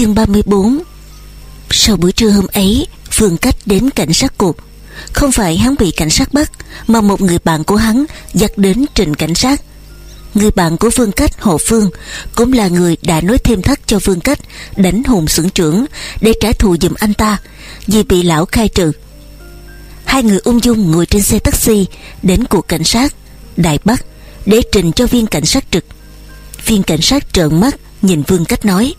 Chương 34 Sau bữa trưa hôm ấy, Phương Cách đến cảnh sát cục. Không phải hắn bị cảnh sát bắt, Mà một người bạn của hắn dắt đến trình cảnh sát. Người bạn của Phương Cách, Hồ Phương, Cũng là người đã nói thêm thắt cho Phương Cách Đánh hùng xưởng trưởng Để trả thù giùm anh ta Vì bị lão khai trừ. Hai người ung dung ngồi trên xe taxi Đến cuộc cảnh sát Đại Bắc, Để trình cho viên cảnh sát trực. Viên cảnh sát trợn mắt Nhìn Vương Cách nói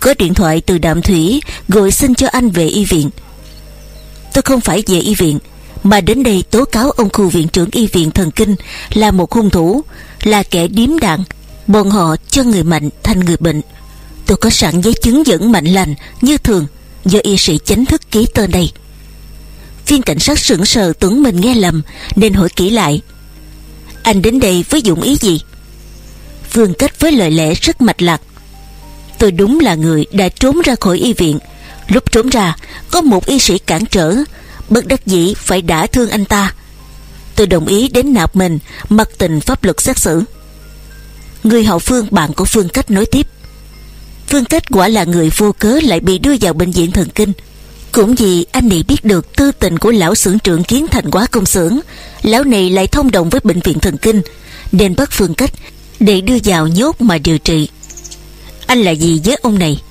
có điện thoại từ Đạm Thủy, Gọi xin cho anh về y viện. Tôi không phải về y viện, Mà đến đây tố cáo ông khu viện trưởng y viện thần kinh Là một hung thủ, Là kẻ điếm đạn. Bọn họ cho người mạnh thành người bệnh. Tôi có sẵn giấy chứng dẫn mạnh lành Như thường Do y sĩ chính thức ký tên đây. Viên cảnh sát sững sờ tưởng mình nghe lầm Nên hỏi kỹ lại. Anh đến đây với dụng ý gì? Vương cách với lời lẽ rất mạch lạc. Tôi đúng là người đã trốn ra khỏi y viện. Lúc trốn ra, Có một y sĩ cản trở. Bất đắc dĩ phải đả thương anh ta. Tôi đồng ý đến nạp mình, Mặc tình pháp luật xét xử. Người hậu phương, bạn của Phương Cách nói tiếp. Phương Cách quả là người vô cớ Lại bị đưa vào bệnh viện thần kinh. Cũng vì anh này biết được tư tình của lão xưởng trưởng kiến thành quá công xưởng, Lão này lại thông đồng với bệnh viện thần kinh, Nên bắt Phương Cách Để đưa vào nhốt mà điều trị. Anh là gì với ông này?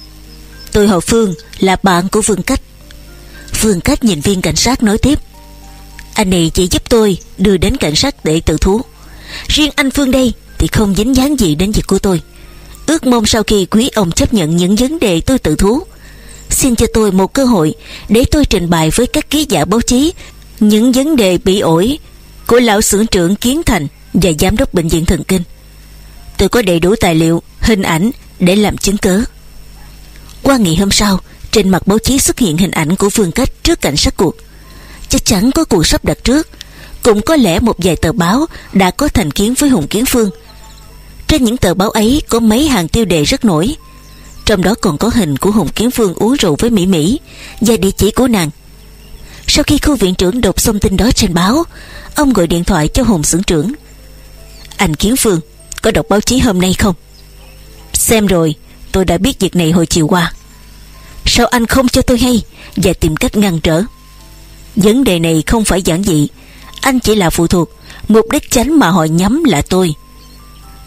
Tôi họ Phương là bạn của Phương Cách. Phương Cách nhìn viên cảnh sát nói tiếp. Anh này chỉ giúp tôi đưa đến cảnh sát để tự thú. Riêng anh Phương đây thì không dính dáng gì đến việc của tôi. Ước mong sau khi quý ông chấp nhận những vấn đề tôi tự thú Xin cho tôi một cơ hội để tôi trình bày với các ký giả báo chí những vấn đề bị ổi của lão xưởng trưởng Kiến Thành và giám đốc bệnh viện thần kinh. Tôi có đầy đủ tài liệu, hình ảnh để làm chứng cớ. Qua ngày hôm sau, trên mặt báo chí xuất hiện hình ảnh của Phương Cách trước cảnh sát cuộc. Chắc chắn có cuộc sắp đặt trước, cũng có lẽ một vài tờ báo đã có thành kiến với Hùng Kiến Phương. Trên những tờ báo ấy có mấy hàng tiêu đề rất nổi. Trong đó còn có hình của Hùng Kiến Phương uống rượu với Mỹ Mỹ và địa chỉ của nàng. Sau khi khu viện trưởng đọc xong tin đó trên báo, ông gọi điện thoại cho Hùng xưởng trưởng. Anh Kiến Phương, có đọc báo chí hôm nay không? Xem rồi, tôi đã biết việc này hồi chiều qua. Sao anh không cho tôi hay và tìm cách ngăn trở? Vấn đề này không phải giản dị, anh chỉ là phụ thuộc, mục đích tránh mà họ nhắm là tôi.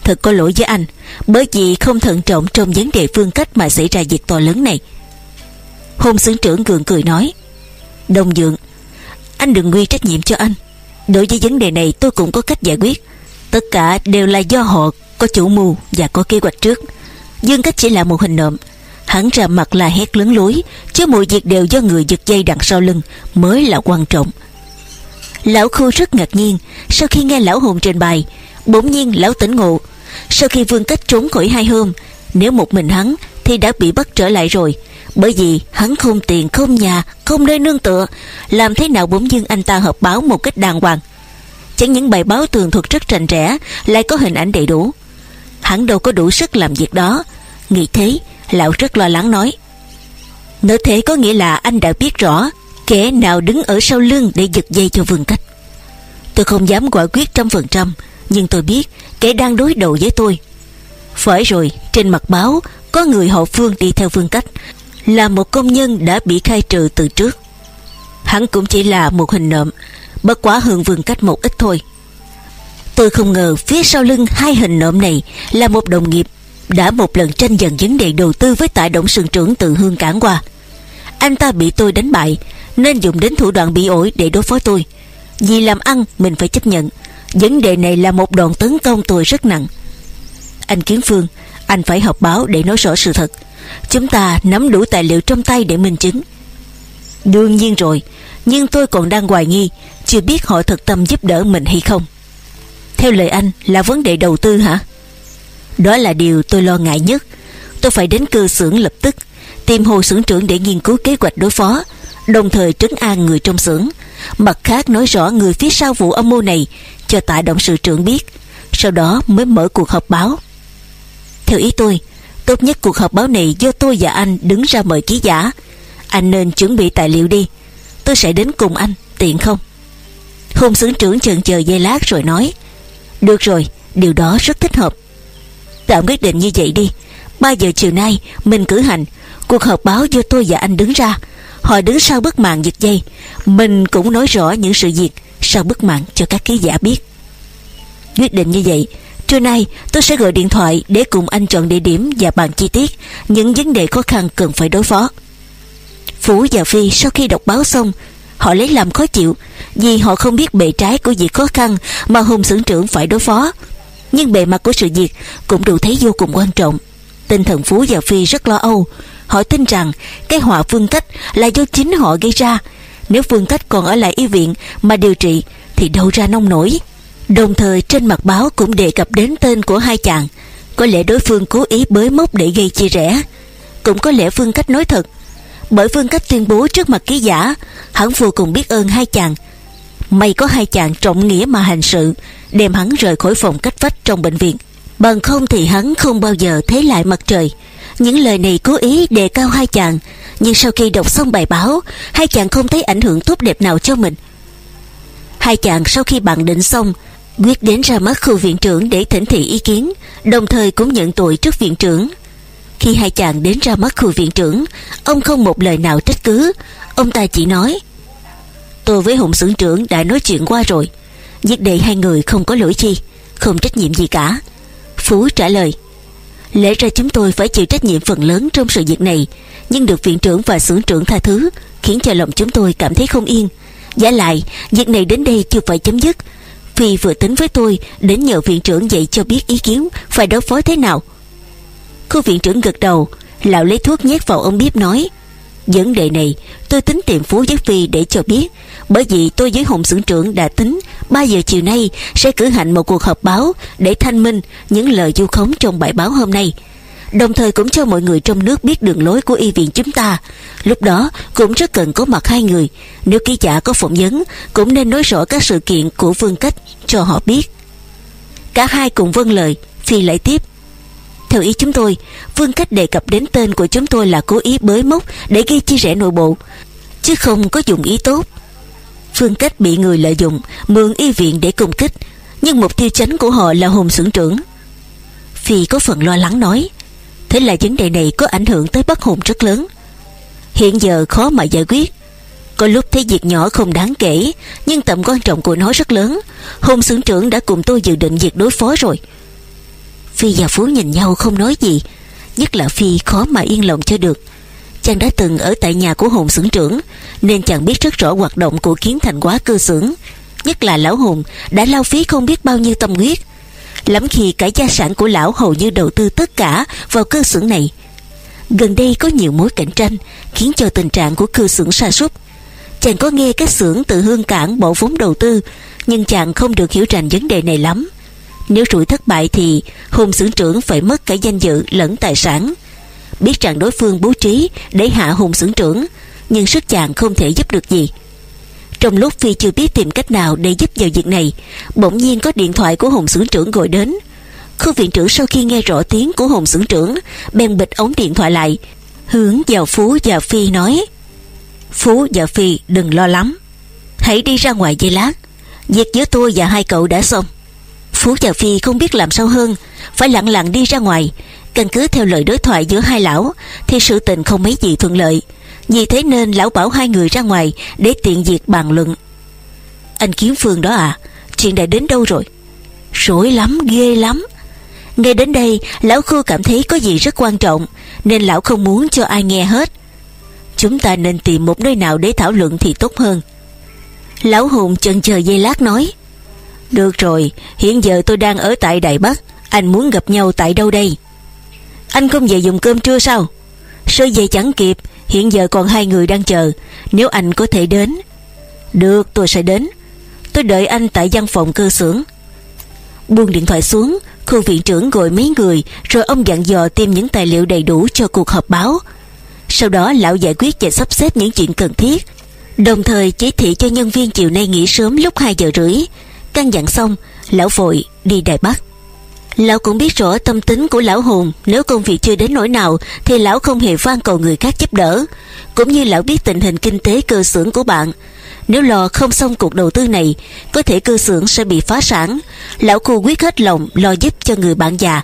Thật có lỗi với anh Bởi vì không thận trọng trong vấn đề phương cách Mà xảy ra việc to lớn này Hôn xứng trưởng gượng cười nói Đồng dượng Anh đừng quy trách nhiệm cho anh Đối với vấn đề này tôi cũng có cách giải quyết Tất cả đều là do họ Có chủ mưu và có kế hoạch trước Dương cách chỉ là một hình nộm. Hắn ra mặt là hét lớn lối, Chứ mọi việc đều do người giật dây đằng sau lưng, Mới là quan trọng. Lão khu rất ngạc nhiên, Sau khi nghe lão hồn trình bày, Bỗng nhiên lão tỉnh ngộ. Sau khi Vương Cách trốn khỏi hai hôm, Nếu một mình hắn thì đã bị bắt trở lại rồi, Bởi vì hắn không tiền, không nhà, Không nơi nương tựa. Làm thế nào bỗng dưng anh ta hợp báo một cách đàng hoàng? Chẳng những bài báo tường thuật rất rành rẽ, Lại có hình ảnh đầy đủ. Hắn đâu có đủ sức làm việc đó. Nghĩ thế, Lão rất lo lắng nói. Nói thế có nghĩa là anh đã biết rõ Kẻ nào đứng ở sau lưng để giật dây cho Vương Cách. Tôi không dám quả quyết trăm phần trăm, nhưng tôi biết kẻ đang đối đầu với tôi. Phải rồi, Trên mặt báo, Có người họ Phương đi theo vương Cách, Là một công nhân đã bị khai trừ từ trước. Hắn cũng chỉ là một hình nộm, Bất quá hơn vương Cách một ít thôi. Tôi không ngờ phía sau lưng hai hình nộm này Là một đồng nghiệp Đã một lần tranh giành vấn đề đầu tư Với tại động sườn trưởng từ hương cảng qua. Anh ta bị tôi đánh bại, Nên dùng đến thủ đoạn bị ổi để đối phó tôi. Vì làm ăn, mình phải chấp nhận. Vấn đề này là một đòn tấn công tôi rất nặng. Anh Kiến Phương, Anh phải họp báo để nói rõ sự thật. Chúng ta nắm đủ tài liệu trong tay để minh chứng. Đương nhiên rồi, Nhưng tôi còn đang hoài nghi, Chưa biết họ thật tâm giúp đỡ mình hay không. Theo lời anh, là vấn đề đầu tư hả? Đó là điều tôi lo ngại nhất. Tôi phải đến cơ xưởng lập tức, Tìm hồ xưởng trưởng để nghiên cứu kế hoạch đối phó, Đồng thời trấn an người trong xưởng. Mặt khác, nói rõ người phía sau vụ âm mưu này, cho tại động sự trưởng biết, sau đó mới mở cuộc họp báo. Theo ý tôi, tốt nhất cuộc họp báo này do tôi và anh đứng ra mời ký giả. Anh nên chuẩn bị tài liệu đi. Tôi sẽ đến cùng anh, tiện không? Hùng xưởng trưởng chần chờ giây lát rồi nói được rồi, điều đó rất thích hợp. Tạm quyết định như vậy đi. 3 giờ chiều nay, Mình cử hành. Cuộc họp báo do tôi và anh đứng ra. Họ đứng sau bức màn giật dây. Mình cũng nói rõ những sự việc Sau bức màn cho các ký giả biết. Quyết định như vậy, Trưa nay tôi sẽ gọi điện thoại Để cùng anh chọn địa điểm và bàn chi tiết Những vấn đề khó khăn cần phải đối phó. Phú và Phi sau khi đọc báo xong Họ lấy làm khó chịu, Vì họ không biết bề trái của việc khó khăn Mà Hùng xưởng trưởng phải đối phó. Nhưng bề mặt của sự việc Cũng đủ thấy vô cùng quan trọng. Tinh thần Phú và Phi rất lo âu. Họ tin rằng cái họa phương cách Là do chính họ gây ra. Nếu phương cách còn ở lại y viện Mà điều trị, thì đâu ra nông nổi. Đồng thời, trên mặt báo cũng đề cập đến tên của hai chàng. Có lẽ đối phương cố ý bới móc để gây chia rẽ. Cũng có lẽ phương cách nói thật bởi Phương Cách tuyên bố trước mặt ký giả, Hắn vô cùng biết ơn hai chàng. May có hai chàng trọng nghĩa mà hành sự, Đem hắn rời khỏi phòng cách vách trong bệnh viện. Bằng không thì hắn không bao giờ thấy lại mặt trời. Những lời này cố ý đề cao hai chàng, Nhưng sau khi đọc xong bài báo, Hai chàng không thấy ảnh hưởng tốt đẹp nào cho mình. Hai chàng sau khi bàn định xong, Quyết đến ra mắt khu viện trưởng để thỉnh thị ý kiến, Đồng thời cũng nhận tội trước viện trưởng khi hai chàng đến ra mắt khu viện trưởng, Ông không một lời nào trách cứ. Ông ta chỉ nói, Tôi với Hùng xưởng trưởng đã nói chuyện qua rồi, Việc đệ hai người không có lỗi chi, Không trách nhiệm gì cả. Phú trả lời, Lẽ ra chúng tôi phải chịu trách nhiệm phần lớn trong sự việc này, Nhưng được viện trưởng và xưởng trưởng tha thứ, Khiến cho lòng chúng tôi cảm thấy không yên. Giả lại, Việc này đến đây chưa phải chấm dứt. Phi vừa tính với tôi, Đến nhờ viện trưởng dạy cho biết ý kiến, Phải đối phó thế nào Khu viện trưởng gật đầu, Lão lấy thuốc nhét vào ông bếp nói, Vấn đề này tôi tính tìm Phú Giác Phi để cho biết, Bởi vì tôi với Hùng xưởng trưởng đã tính 3 giờ chiều nay sẽ cử hành một cuộc họp báo Để thanh minh những lời du khống trong bài báo hôm nay. Đồng thời cũng cho mọi người trong nước biết đường lối của y viện chúng ta. Lúc đó cũng rất cần có mặt hai người, Nếu ký giả có phỏng vấn Cũng nên nói rõ các sự kiện của Vương Cách cho họ biết. Cả hai cùng vâng lời, Phi lại tiếp theo ý chúng tôi. Phương cách đề cập đến tên của chúng tôi là cố ý bới mốc Để gây chia rẽ nội bộ, Chứ không có dụng ý tốt. Phương cách bị người lợi dụng, Mượn y viện để công kích, Nhưng mục tiêu chánh của họ là hùng xưởng trưởng. Phi có phần lo lắng nói, Thế là vấn đề này có ảnh hưởng tới Bắc Hùng rất lớn. Hiện giờ khó mà giải quyết. Có lúc thấy việc nhỏ không đáng kể, Nhưng tầm quan trọng của nó rất lớn. Hùng xưởng trưởng đã cùng tôi dự định việc đối phó rồi. Phi và Phú nhìn nhau không nói gì, Nhất là Phi khó mà yên lòng cho được. Chàng đã từng ở tại nhà của Hùng xưởng trưởng, Nên chàng biết rất rõ hoạt động của kiến thành quá cơ xưởng Nhất là lão Hùng đã lao phí không biết bao nhiêu tâm huyết. Lắm khi cả gia sản của lão hầu như đầu tư tất cả vào cơ xưởng này. Gần đây có nhiều mối cạnh tranh Khiến cho tình trạng của cơ xưởng sa sút. Chàng có nghe các xưởng từ hương cảng bộ vốn đầu tư, Nhưng chàng không được hiểu rành vấn đề này lắm nếu rủi thất bại thì Hùng xưởng trưởng phải mất cả danh dự lẫn tài sản. Biết rằng đối phương bố trí để hạ Hùng xưởng trưởng, Nhưng sức chàng không thể giúp được gì. Trong lúc Phi chưa biết tìm cách nào để giúp vào việc này, Bỗng nhiên có điện thoại của Hùng xưởng trưởng gọi đến. Khu viện trưởng sau khi nghe rõ tiếng của Hùng xưởng trưởng, Bèn bịch ống điện thoại lại, Hướng vào Phú và Phi nói, Phú và Phi đừng lo lắm Hãy đi ra ngoài dây lát. Việc giữa tôi và hai cậu đã xong. Phú và Phi không biết làm sao hơn, Phải lặng lặng đi ra ngoài. Căn cứ theo lời đối thoại giữa hai lão, Thì sự tình không mấy gì thuận lợi. Vì thế nên lão bảo hai người ra ngoài Để tiện việc bàn luận. Anh Kiếm Phương đó à Chuyện đã đến đâu rồi? Rối lắm, ghê lắm. Nghe đến đây, lão khu cảm thấy có gì rất quan trọng, Nên lão không muốn cho ai nghe hết. Chúng ta nên tìm một nơi nào để thảo luận thì tốt hơn. Lão Hùng chần chờ dây lát nói được rồi, hiện giờ tôi đang ở tại Đài Bắc. Anh muốn gặp nhau tại đâu đây? Anh không về dùng cơm trưa sao? Sơ về chẳng kịp Hiện giờ còn hai người đang chờ. Nếu anh có thể đến. Được tôi sẽ đến. Tôi đợi anh tại văn phòng cơ xưởng. Buông điện thoại xuống Khu viện trưởng gọi mấy người Rồi ông dặn dò tìm những tài liệu đầy đủ cho cuộc họp báo. Sau đó lão giải quyết và sắp xếp những chuyện cần thiết. Đồng thời chỉ thị cho nhân viên chiều nay nghỉ sớm lúc 2 giờ rưỡi. Căn dặn xong, Lão vội đi Đài Bắc. Lão cũng biết rõ tâm tính của lão hùng Nếu công việc chưa đến nỗi nào Thì lão không hề van cầu người khác giúp đỡ. Cũng như lão biết tình hình kinh tế cơ xưởng của bạn, Nếu lo không xong cuộc đầu tư này, Có thể cơ xưởng sẽ bị phá sản. Lão khu quyết hết lòng lo giúp cho người bạn già.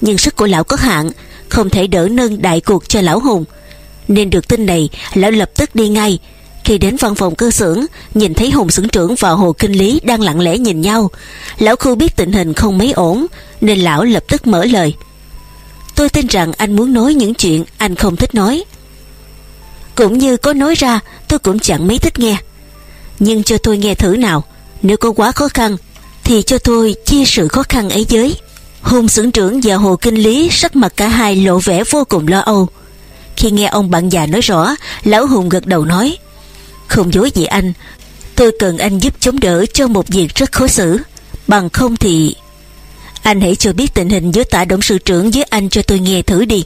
Nhưng sức của lão có hạn, Không thể đỡ nâng đại cuộc cho lão hùng Nên được tin này, Lão lập tức đi ngay. Khi đến văn phòng cơ xưởng Nhìn thấy Hùng xưởng trưởng và Hồ Kinh Lý Đang lặng lẽ nhìn nhau. Lão khu biết tình hình không mấy ổn Nên lão lập tức mở lời. Tôi tin rằng anh muốn nói những chuyện Anh không thích nói. Cũng như có nói ra Tôi cũng chẳng mấy thích nghe. Nhưng cho tôi nghe thử nào Nếu có quá khó khăn Thì cho tôi chia sự khó khăn ấy với. Hùng xưởng trưởng và Hồ Kinh Lý sắc mặt cả hai lộ vẻ vô cùng lo âu. Khi nghe ông bạn già nói rõ, Lão Hùng gật đầu nói không dối gì anh, tôi cần anh giúp chống đỡ cho một việc rất khó xử. Bằng không thì... Anh hãy cho biết tình hình giữa tạ 董 sự trưởng với anh cho tôi nghe thử đi.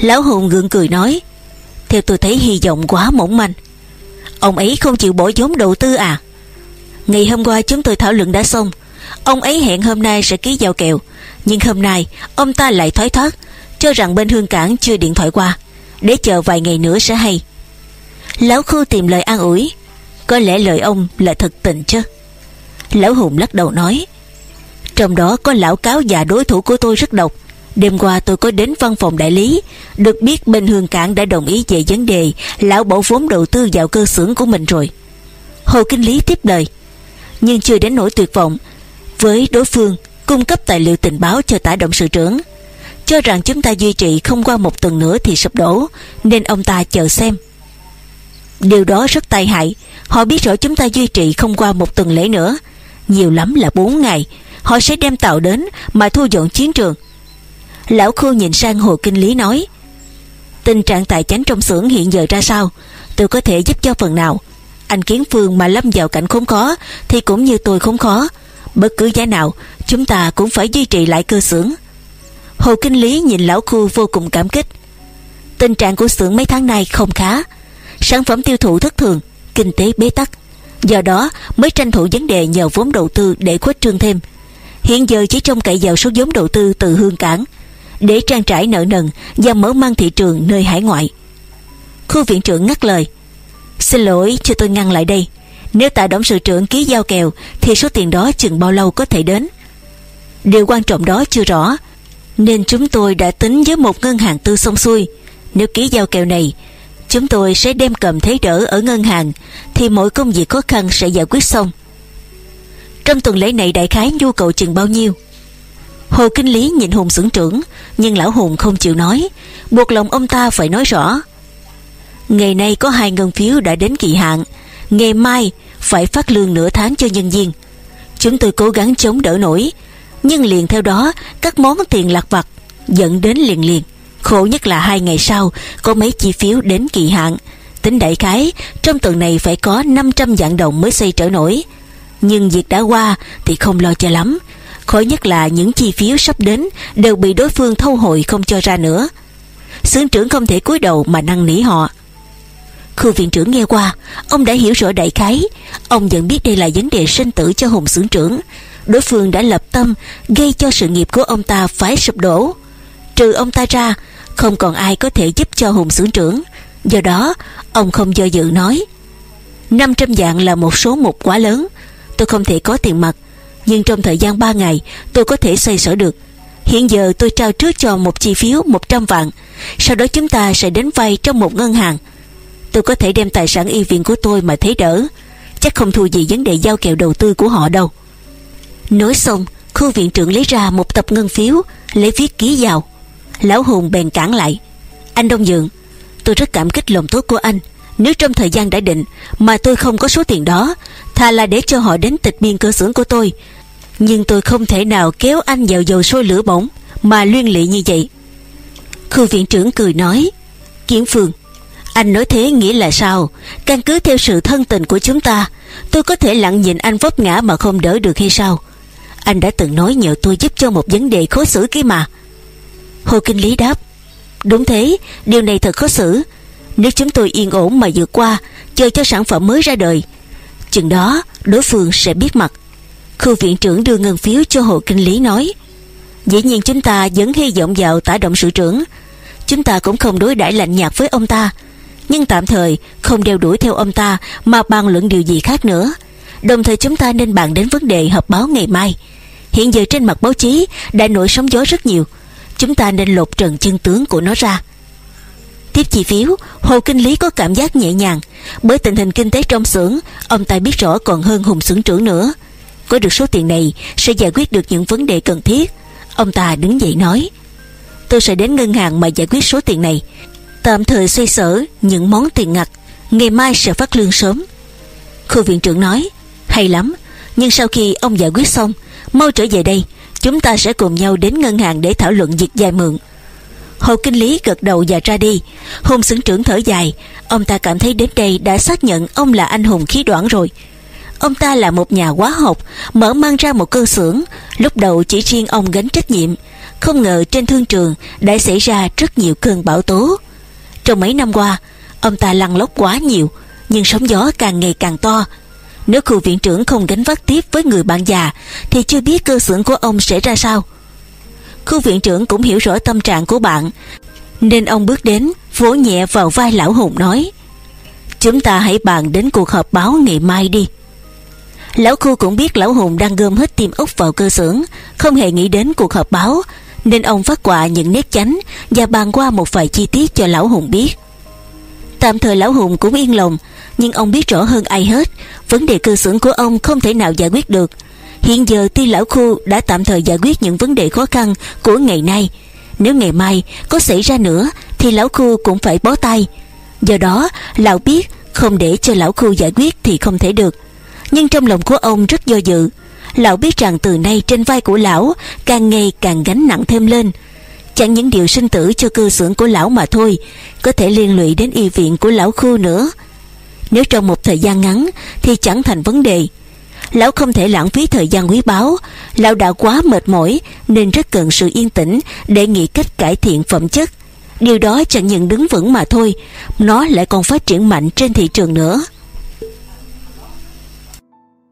Lão Hùng gượng cười nói Theo tôi thấy hy vọng quá mỏng manh. Ông ấy không chịu bỏ vốn đầu tư à? Ngày hôm qua chúng tôi thảo luận đã xong Ông ấy hẹn hôm nay sẽ ký giao kèo Nhưng hôm nay ông ta lại thoái thoát Cho rằng bên hương cảng chưa điện thoại qua Để chờ vài ngày nữa sẽ hay Lão khu tìm lời an ủi. Có lẽ lời ông là thật tình chứ. Lão Hùng lắc đầu nói, Trong đó có lão cáo già đối thủ của tôi rất độc. Đêm qua tôi có đến văn phòng đại lý, Được biết bên Hương Cảng đã đồng ý về vấn đề Lão bỏ vốn đầu tư vào cơ xưởng của mình rồi. Hồ Kinh Lý tiếp lời, Nhưng chưa đến nỗi tuyệt vọng. Với đối phương, cung cấp tài liệu tình báo cho tả động sự trưởng. Cho rằng chúng ta duy trì không qua một tuần nữa thì sụp đổ, nên ông ta chờ xem điều đó rất tai hại. Họ biết rõ chúng ta duy trì không qua một tuần lễ nữa. Nhiều lắm là 4 ngày. Họ sẽ đem tàu đến mà thu dọn chiến trường. Lão khu nhìn sang hồ kinh lý nói, tình trạng tài chánh trong xưởng hiện giờ ra sao? Tôi có thể giúp cho phần nào? Anh kiến phương mà lâm vào cảnh khốn khó thì cũng như tôi khốn khó. Bất cứ giá nào, Chúng ta cũng phải duy trì lại cơ xưởng. Hồ Kinh Lý nhìn lão khu vô cùng cảm kích. Tình trạng của xưởng mấy tháng nay không khá. Sản phẩm tiêu thụ thất thường, Kinh tế bế tắc. Do đó, mới tranh thủ vấn đề nhờ vốn đầu tư để khuếch trương thêm. Hiện giờ chỉ trông cậy vào số vốn đầu tư từ hương cảng, Để trang trải nợ nần Và mở mang thị trường nơi hải ngoại. Khu viện trưởng ngắt lời, Xin lỗi cho tôi ngăn lại đây. Nếu tạ 董 sự trưởng ký giao kèo, Thì số tiền đó chừng bao lâu có thể đến? Điều quan trọng đó chưa rõ, Nên chúng tôi đã tính với một ngân hàng tư xong xuôi. Nếu ký giao kèo này Chúng tôi sẽ đem cầm thế đỡ ở ngân hàng, Thì mỗi công việc khó khăn sẽ giải quyết xong. Trong tuần lễ này, đại khái nhu cầu chừng bao nhiêu? Hồ Kinh Lý nhìn Hùng xưởng trưởng, Nhưng lão Hùng không chịu nói. Buộc lòng ông ta phải nói rõ. Ngày nay có hai ngân phiếu đã đến kỳ hạn, Ngày mai phải phát lương nửa tháng cho nhân viên. Chúng tôi cố gắng chống đỡ nổi, Nhưng liền theo đó, Các món tiền lặt vặt Dẫn đến liền liền. Khổ nhất là hai ngày sau, Có mấy chi phiếu đến kỳ hạn. Tính đại khái, Trong tuần này phải có 500 dạng đồng mới xây trở nổi. Nhưng việc đã qua Thì không lo cho lắm. Khổ nhất là những chi phiếu sắp đến Đều bị đối phương thâu hồi không cho ra nữa. Sướng trưởng không thể cúi đầu mà năn nỉ họ. Khu viện trưởng nghe qua, Ông đã hiểu rõ đại khái. Ông vẫn biết đây là vấn đề sinh tử cho Hùng sướng trưởng. Đối phương đã lập tâm, Gây cho sự nghiệp của ông ta phải sụp đổ. Trừ ông ta ra không còn ai có thể giúp cho Hùng xưởng trưởng. Do đó, Ông không do dự nói 500 vạn là một số một quá lớn. Tôi không thể có tiền mặt, Nhưng trong thời gian 3 ngày, Tôi có thể xoay sở được. Hiện giờ tôi trao trước cho một chi phiếu 100 vạn, Sau đó chúng ta sẽ đến vay trong một ngân hàng. Tôi có thể đem tài sản y viện của tôi mà thấy đỡ, Chắc không thua gì vấn đề giao kèo đầu tư của họ đâu. Nói xong, Khu viện trưởng lấy ra một tập ngân phiếu, Lấy viết ký vào. Lão Hùng bèn cản lại. Anh Đông Dượng Tôi rất cảm kích lòng tốt của anh. Nếu trong thời gian đã định Mà tôi không có số tiền đó Thà là để cho họ đến tịch biên cơ xưởng của tôi. Nhưng tôi không thể nào kéo anh vào dầu sôi lửa bỏng Mà liên lụy như vậy. Khu viện trưởng cười nói, Kiến Phương, anh nói thế nghĩa là sao? Căn cứ theo sự thân tình của chúng ta, Tôi có thể lặng nhìn anh vấp ngã mà không đỡ được hay sao? Anh đã từng nói nhờ tôi giúp cho một vấn đề khó xử kia mà. Hồ Kinh Lý đáp, Đúng thế, Điều này thật khó xử Nếu chúng tôi yên ổn mà vượt qua, Chờ cho sản phẩm mới ra đời, Chừng đó đối phương sẽ biết mặt Khu viện trưởng đưa ngân phiếu cho Hồ Kinh Lý nói, Dĩ nhiên chúng ta vẫn hy vọng vào tả động sự trưởng Chúng ta cũng không đối đãi lạnh nhạt với ông ta, nhưng tạm thời không đeo đuổi theo ông ta mà bàn luận điều gì khác nữa. Đồng thời chúng ta nên bàn đến vấn đề họp báo ngày mai. Hiện giờ trên mặt báo chí đã nổi sóng gió rất nhiều. Chúng ta nên lột trần chân tướng của nó ra. Tiếp chi phiếu, Hồ Kinh Lý có cảm giác nhẹ nhàng. Bởi tình hình kinh tế trong xưởng, Ông ta biết rõ còn hơn Hùng xưởng trưởng nữa. Có được số tiền này, Sẽ giải quyết được những vấn đề cần thiết. Ông ta đứng dậy nói, Tôi sẽ đến ngân hàng mà giải quyết số tiền này. Tạm thời xoay sở những món tiền ngặt. Ngày mai sẽ phát lương sớm. Khu viện trưởng nói, Hay lắm, Nhưng sau khi ông giải quyết xong, Mau trở về đây. Chúng ta sẽ cùng nhau đến ngân hàng để thảo luận việc vay mượn. Hồ Kinh Lý gật đầu và ra đi. Hùng xứng trưởng thở dài. Ông ta cảm thấy đến đây đã xác nhận ông là anh hùng khí đoạn rồi. Ông ta là một nhà hóa học, Mở mang ra một cơ xưởng. Lúc đầu chỉ riêng ông gánh trách nhiệm. Không ngờ trên thương trường Đã xảy ra rất nhiều cơn bão tố. Trong mấy năm qua, Ông ta lăn lóc quá nhiều, Nhưng sóng gió càng ngày càng to. Nếu khu viện trưởng không gánh vác tiếp với người bạn già, Thì chưa biết cơ xưởng của ông sẽ ra sao. Khu viện trưởng cũng hiểu rõ tâm trạng của bạn, Nên ông bước đến, Vỗ nhẹ vào vai lão hùng nói, Chúng ta hãy bàn đến cuộc họp báo ngày mai đi. Lão khu cũng biết lão hùng đang gom hết tim ốc vào cơ xưởng, Không hề nghĩ đến cuộc họp báo, Nên ông phát quà những nét chánh Và bàn qua một vài chi tiết cho lão hùng biết. Tạm thời lão hùng cũng yên lòng nhưng ông biết rõ hơn ai hết, Vấn đề cơ xưởng của ông không thể nào giải quyết được. Hiện giờ tuy lão khu đã tạm thời giải quyết những vấn đề khó khăn của ngày nay, Nếu ngày mai có xảy ra nữa Thì lão khu cũng phải bó tay. Do đó, lão biết không để cho lão khu giải quyết thì không thể được. Nhưng trong lòng của ông rất do dự. Lão biết rằng từ nay trên vai của lão Càng ngày càng gánh nặng thêm lên. Chẳng những điều sinh tử cho cơ xưởng của lão mà thôi, Có thể liên lụy đến y viện của lão khu nữa. Nếu trong một thời gian ngắn Thì chẳng thành vấn đề. Lão không thể lãng phí thời gian quý báu. Lão đã quá mệt mỏi Nên rất cần sự yên tĩnh Để nghĩ cách cải thiện phẩm chất. Điều đó chẳng những đứng vững mà thôi, Nó lại còn phát triển mạnh trên thị trường nữa.